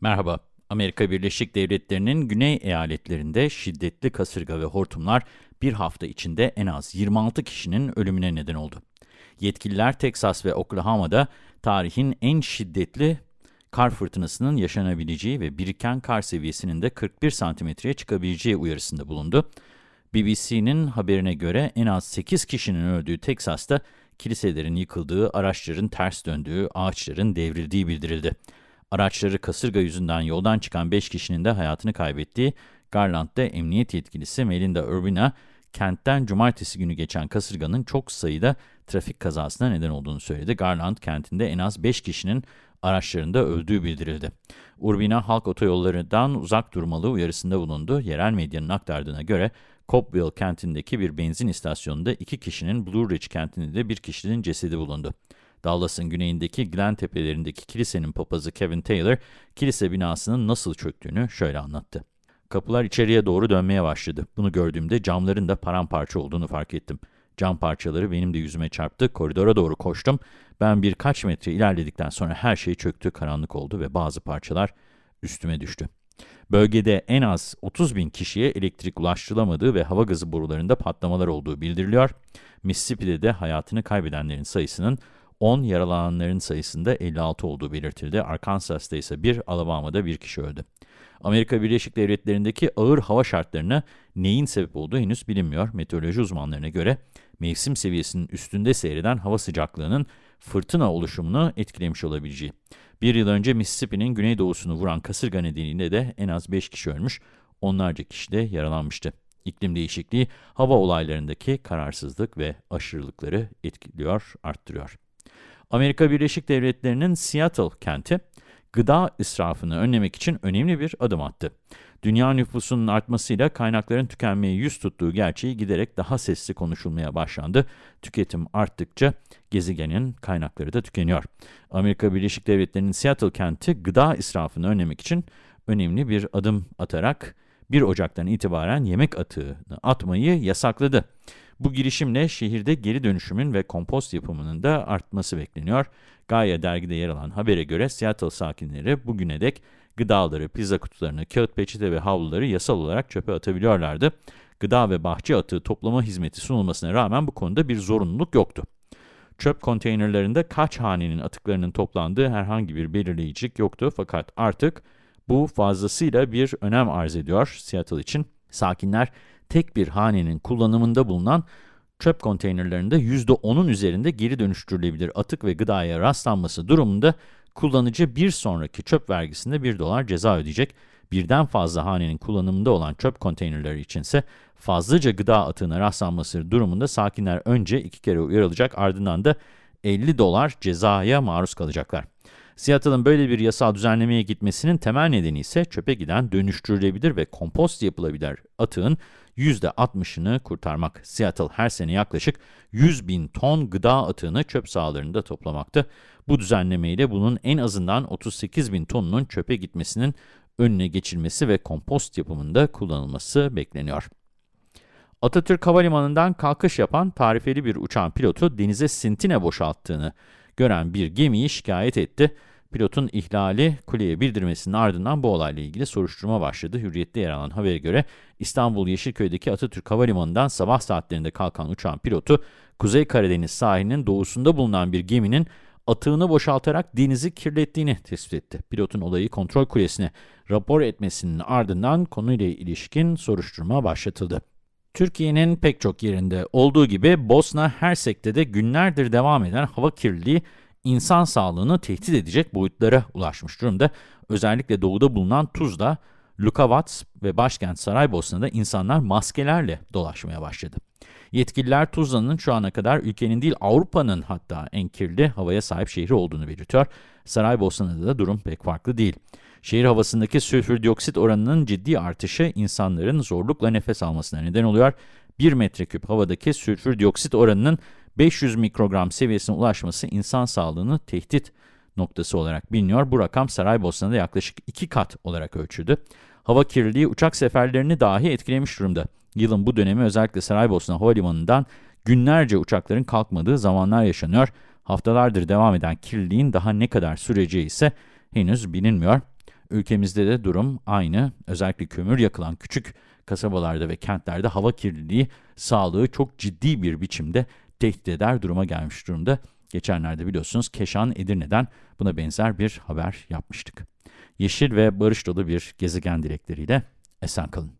Merhaba. Amerika Birleşik Devletleri'nin güney eyaletlerinde şiddetli kasırga ve hortumlar bir hafta içinde en az 26 kişinin ölümüne neden oldu. Yetkililer Teksas ve Oklahoma'da tarihin en şiddetli kar fırtınasının yaşanabileceği ve biriken kar seviyesinin de 41 santimetreye çıkabileceği uyarısında bulundu. BBC'nin haberine göre en az 8 kişinin öldüğü Teksas'ta kiliselerin yıkıldığı, araçların ters döndüğü, ağaçların devrildiği bildirildi. Araçları kasırga yüzünden yoldan çıkan 5 kişinin de hayatını kaybettiği Garland'da emniyet yetkilisi Melinda Urbina, kentten cumartesi günü geçen kasırganın çok sayıda trafik kazasına neden olduğunu söyledi. Garland kentinde en az 5 kişinin araçlarında öldüğü bildirildi. Urbina halk otoyollarından uzak durmalı uyarısında bulundu. Yerel medyanın aktardığına göre Coppville kentindeki bir benzin istasyonunda iki kişinin, Blue Ridge kentinde de bir kişinin cesedi bulundu. Dallas'ın güneyindeki Glen tepelerindeki kilisenin papazı Kevin Taylor, kilise binasının nasıl çöktüğünü şöyle anlattı. Kapılar içeriye doğru dönmeye başladı. Bunu gördüğümde camların da paramparça olduğunu fark ettim. Cam parçaları benim de yüzüme çarptı. Koridora doğru koştum. Ben birkaç metre ilerledikten sonra her şey çöktü, karanlık oldu ve bazı parçalar üstüme düştü. Bölgede en az 30 bin kişiye elektrik ulaştırılamadığı ve hava gazı borularında patlamalar olduğu bildiriliyor. Mississippi'de de hayatını kaybedenlerin sayısının 10, yaralananların sayısında 56 olduğu belirtildi. Arkansas'ta ise 1, Alabama'da 1 kişi öldü. Amerika Birleşik Devletleri'ndeki ağır hava şartlarına neyin sebep olduğu henüz bilinmiyor. Meteoroloji uzmanlarına göre mevsim seviyesinin üstünde seyreden hava sıcaklığının fırtına oluşumunu etkilemiş olabileceği. Bir yıl önce Mississippi'nin güneydoğusunu vuran kasırga nedeniyle de en az 5 kişi ölmüş, onlarca kişi de yaralanmıştı. İklim değişikliği hava olaylarındaki kararsızlık ve aşırılıkları etkiliyor, arttırıyor. Amerika Birleşik Devletleri'nin Seattle kenti, gıda israfını önlemek için önemli bir adım attı. Dünya nüfusunun artmasıyla kaynakların tükenmeye yüz tuttuğu gerçeği giderek daha sesli konuşulmaya başlandı. Tüketim arttıkça gezegenin kaynakları da tükeniyor. Amerika Birleşik Devletleri'nin Seattle kenti gıda israfını önlemek için önemli bir adım atarak 1 Ocak'tan itibaren yemek atığını atmayı yasakladı. Bu girişimle şehirde geri dönüşümün ve kompost yapımının da artması bekleniyor. Gaia dergide yer alan habere göre Seattle sakinleri bugüne dek gıdaları, pizza kutularını, kağıt peçete ve havluları yasal olarak çöpe atabiliyorlardı. Gıda ve bahçe atığı toplama hizmeti sunulmasına rağmen bu konuda bir zorunluluk yoktu. Çöp konteynerlerinde kaç hanenin atıklarının toplandığı herhangi bir belirleyicilik yoktu fakat artık bu fazlasıyla bir önem arz ediyor Seattle için. Sakinler tek bir hanenin kullanımında bulunan çöp konteynerlerinde %10'un üzerinde geri dönüştürülebilir atık ve gıdaya rastlanması durumunda kullanıcı bir sonraki çöp vergisinde 1 dolar ceza ödeyecek. Birden fazla hanenin kullanımında olan çöp konteynerleri içinse fazlaca gıda atığına rastlanması durumunda sakinler önce iki kere uyarılacak ardından da 50 dolar cezaya maruz kalacaklar. Seattle'ın böyle bir yasal düzenlemeye gitmesinin temel nedeni ise çöpe giden dönüştürülebilir ve kompost yapılabilir atığın %60'ını kurtarmak. Seattle her sene yaklaşık 100 bin ton gıda atığını çöp sahalarında toplamakta. Bu düzenlemeyle bunun en azından 38 bin tonunun çöpe gitmesinin önüne geçilmesi ve kompost yapımında kullanılması bekleniyor. Atatürk Havalimanı'ndan kalkış yapan tarifeli bir uçağın pilotu denize sintine boşalttığını gören bir gemiyi şikayet etti. Pilotun ihlali kuleye bildirmesinin ardından bu olayla ilgili soruşturma başladı. Hürriyet'te yer alan habere göre İstanbul Yeşilköy'deki Atatürk Havalimanı'ndan sabah saatlerinde kalkan uçağın pilotu, Kuzey Karadeniz sahilinin doğusunda bulunan bir geminin atığını boşaltarak denizi kirlettiğini tespit etti. Pilotun olayı kontrol kulesine rapor etmesinin ardından konuyla ilişkin soruşturma başlatıldı. Türkiye'nin pek çok yerinde olduğu gibi Bosna Hersek'te de günlerdir devam eden hava kirliliği insan sağlığını tehdit edecek boyutlara ulaşmış durumda. Özellikle doğuda bulunan Tuzla, Lukavac ve başkent Saraybosna'da insanlar maskelerle dolaşmaya başladı. Yetkililer Tuzla'nın şu ana kadar ülkenin değil Avrupa'nın hatta en kirli havaya sahip şehri olduğunu belirtiyor. Saraybosna'da da durum pek farklı değil. Şehir havasındaki sülfür dioksit oranının ciddi artışı insanların zorlukla nefes almasına neden oluyor. 1 metreküp havadaki sülfür dioksit oranının 500 mikrogram seviyesine ulaşması insan sağlığını tehdit noktası olarak biliniyor. Bu rakam Saraybosna'da yaklaşık 2 kat olarak ölçüldü. Hava kirliliği uçak seferlerini dahi etkilemiş durumda. Yılın bu dönemi özellikle Saraybosna Havalimanı'ndan günlerce uçakların kalkmadığı zamanlar yaşanıyor. Haftalardır devam eden kirliliğin daha ne kadar süreceği ise henüz bilinmiyor. Ülkemizde de durum aynı. Özellikle kömür yakılan küçük kasabalarda ve kentlerde hava kirliliği sağlığı çok ciddi bir biçimde tehdit eder duruma gelmiş durumda. Geçenlerde biliyorsunuz Keşan Edirne'den buna benzer bir haber yapmıştık. Yeşil ve barış dolu bir gezegen dilekleriyle esen kalın.